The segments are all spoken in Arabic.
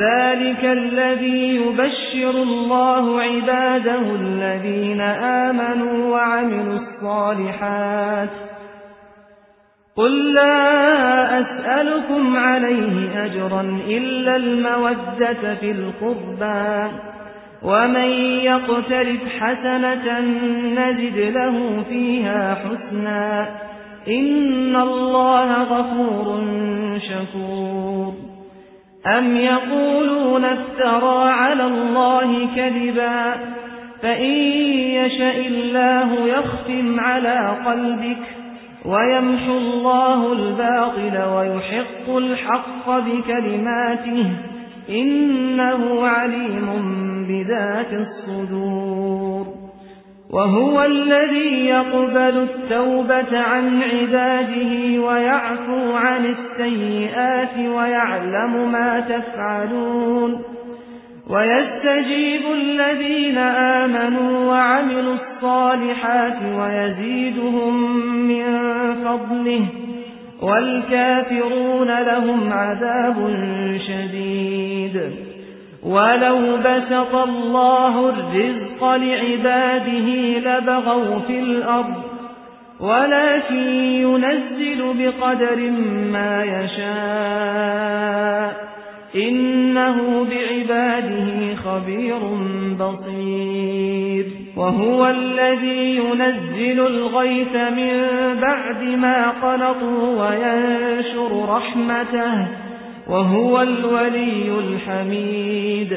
ذلك الذي يبشر الله عباده الذين آمنوا وعملوا الصالحات قل لا أسألكم عليه أجرا إلا المودة في القربى ومن يقترف حسنة نجد له فيها حسنا إن الله غفور شكور أم يقولون افترى على الله كذبا فإن يشاء الله يختم على قلبك ويمحو الله الباطل ويحق الحق بكلماته إنه عليم بذات الصدور وهو الذي يقبل التوبة عن عباده ويعفو عن السيئات ويعلم ما تفعلون ويستجيب الذين آمنوا وعملوا الصالحات ويزيدهم من فضله والكافرون لهم عذاب شديد ولو بسط الله الرزق لعباده لبغوا في الأرض ولكن ينزل بقدر ما يشاء. إنه بعباده خبير بصير. وهو الذي ينزل الغيث من بعد ما قنطوا وينشر رحمته. وهو الولي الحميد.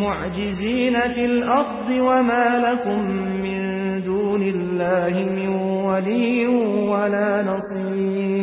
بمعجزين في الأرض وما لكم من دون الله من ولي ولا نصير.